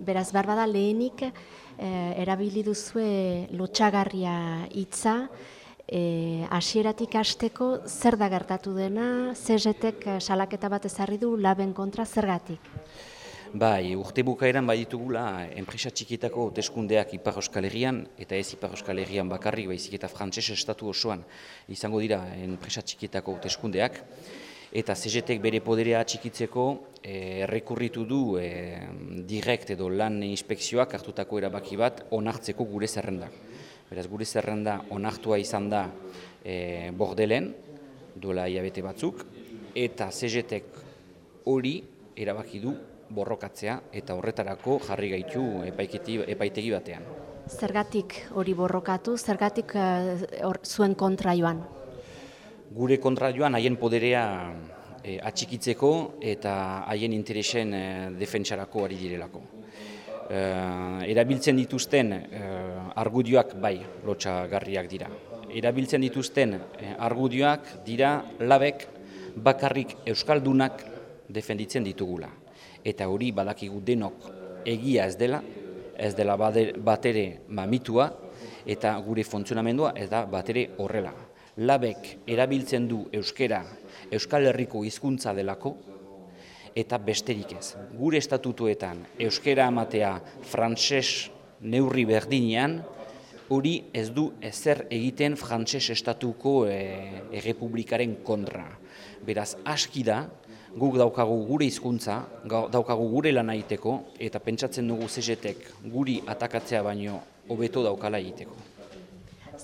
beraz, barbada lehenik, eh, erabili duzue lotxagarria hitza, eh, hasieratik hasteko zer da gertatu dena, CGTek salaketa bat ezarri du laben kontra zergatik? Bai, urte bukaeran bai ditugula enpresa txikitako hauteskundeak Ipar Euskal Herrian eta ez Ipar Euskal Herrian bakarrik baizik eta frantses estatu osoan izango dira enpresa txikitako hauteskundeak eta CGTek bere poderea txikitzeko eh, errekurritu du eh, direkt edo lan inspekzioak hartutako erabaki bat onartzeko gure zerrenda. Beraz, gure zerrenda onartua izan da eh, bordelen, duela iabete batzuk, eta CGTek hori erabaki du borrokatzea eta horretarako jarri gaitu epaitegi batean. Zergatik hori borrokatu, zergatik uh, zuen kontra joan? Gure kontra joan haien poderea e, atxikitzeko eta haien interesen e, defentsarako ari direlako. E, erabiltzen dituzten e, argudioak bai lotxagarriak dira. Erabiltzen dituzten argudioak dira labek bakarrik euskaldunak defenditzen ditugula eta hori badakigu denok egia ez dela, ez dela batere mamitua, eta gure funtzionamendua ez da batere horrela. Labek erabiltzen du euskera Euskal Herriko hizkuntza delako, eta besterik ez. Gure estatutuetan euskera amatea frantses neurri berdinean, hori ez du ezer egiten frantses estatuko e, errepublikaren kontra. Beraz, aski da, guk daukagu gure hizkuntza, daukagu gure lan egiteko eta pentsatzen dugu zezetek guri atakatzea baino hobeto daukala egiteko.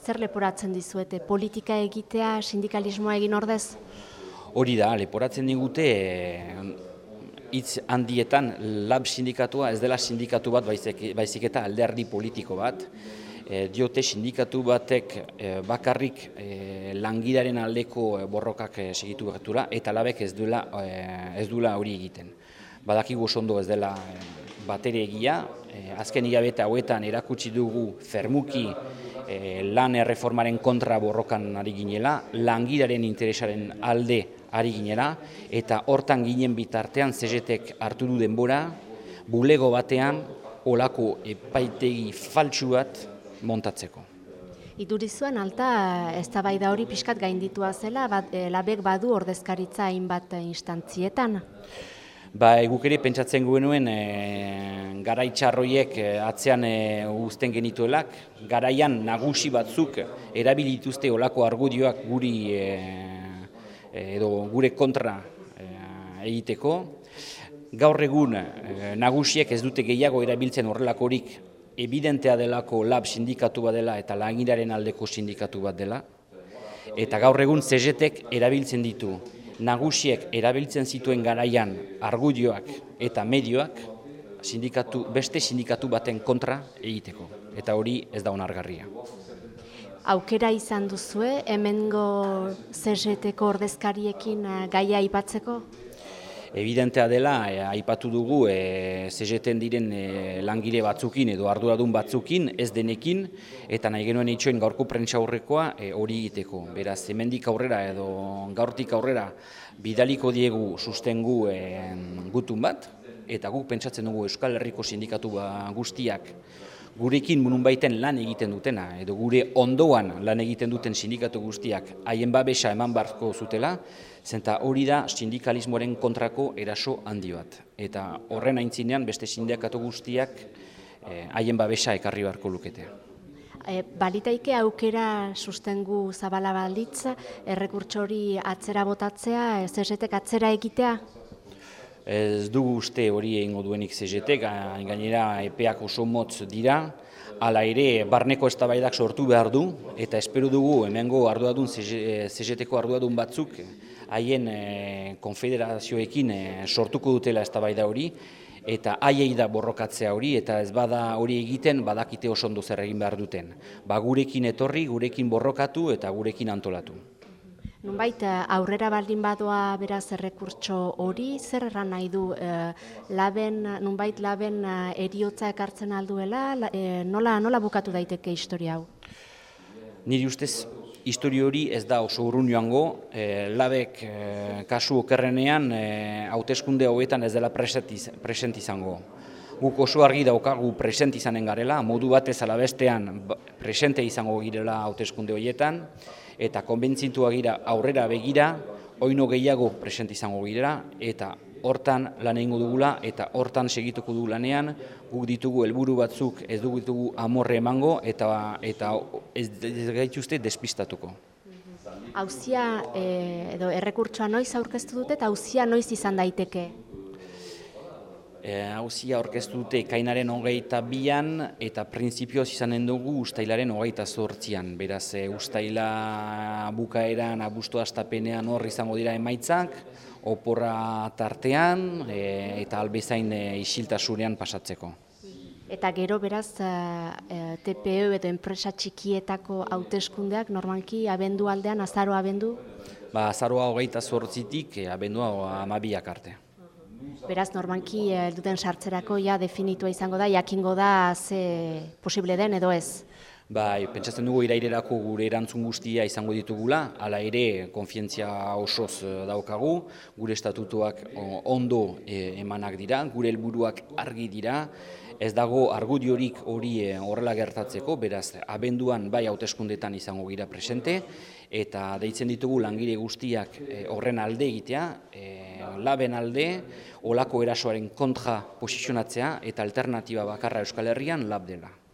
Zer leporatzen dizuete? Politika egitea, sindikalismoa egin ordez? Hori da, leporatzen digute eh, hitz handietan lab sindikatua ez dela sindikatu bat baizik eta alderdi politiko bat e, diote sindikatu batek e, bakarrik e, langidaren aldeko borrokak e, segitu gertura eta labek ez duela, ez duela hori egiten. Badakigu ondo ez dela e, batere e, azken hilabete hauetan erakutsi dugu fermuki e, lan erreformaren kontra borrokan ari ginela, langidaren interesaren alde ari ginela, eta hortan ginen bitartean CGTek hartu du denbora, bulego batean, olako epaitegi faltsu bat montatzeko. Iduri zuen alta ez da bai da hori pixkat gainditua zela, bat, e, labek badu ordezkaritza hainbat instantzietan? Ba, guk ere pentsatzen genuen e, garaitxarroiek e, atzean e, uzten genituelak, garaian nagusi batzuk erabilituzte olako argudioak guri e, edo gure kontra e, egiteko. Gaur egun e, nagusiek ez dute gehiago erabiltzen horrelakorik evidentea delako lab sindikatu bat dela eta langiraren aldeko sindikatu bat dela. Eta gaur egun CGTek erabiltzen ditu, nagusiek erabiltzen zituen garaian argudioak eta medioak sindikatu, beste sindikatu baten kontra egiteko. Eta hori ez da onargarria. Aukera izan duzue, hemengo CGTko ordezkariekin eh, gaia aipatzeko? Evidentea dela, e, aipatu dugu, e, CGTen diren e, langile batzukin edo arduradun batzukin, ez denekin, eta nahi genuen itxoen gaurko prentsa horrekoa e, hori egiteko. Beraz, hemendik aurrera edo gaurtik aurrera bidaliko diegu sustengu e, gutun bat, eta guk pentsatzen dugu Euskal Herriko sindikatu ba, guztiak gurekin munun baiten lan egiten dutena, edo gure ondoan lan egiten duten sindikatu guztiak haien babesa eman barko zutela, zenta hori da sindikalismoaren kontrako eraso handi bat. Eta horren aintzinean beste sindikatu guztiak eh, haien babesa ekarri barko lukete. E, balitaike aukera sustengu zabala balditza, errekurtso hori atzera botatzea, ez atzera egitea? Ez dugu uste hori egingo duenik CGT, gainera epeak oso motz dira, hala ere barneko eztabaidak sortu behar du, eta espero dugu hemengo arduadun CGT-ko arduadun batzuk haien e, konfederazioekin e, sortuko dutela eztabaida hori, eta haiei da borrokatzea hori, eta ez bada hori egiten badakite oso ondo zer egin behar duten. Ba, gurekin etorri, gurekin borrokatu eta gurekin antolatu. Nunbait, eh, aurrera baldin badoa beraz errekurtso hori, zer erran nahi du e, laben, nunbait laben eh, eriotza ekartzen alduela, nola, nola bukatu daiteke historia hau? Niri ustez, histori hori ez da oso urrun joango, labek kasu okerrenean hauteskunde hauetan ez dela present izango. Guk oso argi daukagu present izanen garela, modu batez alabestean ba, presente izango girela hauteskunde horietan, eta konbentzitua gira aurrera begira, oino gehiago present izango girela, eta hortan lan egingo dugula eta hortan segituko du lanean, guk ditugu helburu batzuk ez dugu ditugu amorre emango eta eta ez, ez gaituzte despistatuko. Hauzia e, edo errekurtsoa noiz aurkeztu dute eta hauzia noiz izan daiteke? Hauzia aurkeztu dute kainaren hogeita bian eta printzipioz izanen dugu ustailaren hogeita zortzian. Beraz, e, ustaila bukaeran, abustu astapenean hor izango dira emaitzak, oporra tartean e, eta albezain e, isiltasunean pasatzeko. Eta gero beraz e, TPE edo enpresa txikietako hauteskundeak normalki abendu aldean, azaro abendu? Ba, azaroa hogeita zortzitik, abendua amabiak arte. Beraz, normalki e, duten sartzerako ja definitua izango da, jakingo da ze posible den edo ez? Bai, pentsatzen dugu irairerako gure erantzun guztia izango ditugula, hala ere konfientzia osoz eh, daukagu, gure estatutuak ondo eh, emanak dira, gure helburuak argi dira, ez dago argudiorik hori eh, horrela gertatzeko, beraz, abenduan bai hauteskundetan izango gira presente, eta deitzen ditugu langile guztiak horren alde egitea, laben alde, olako erasoaren kontra posizionatzea eta alternatiba bakarra Euskal Herrian lab dela.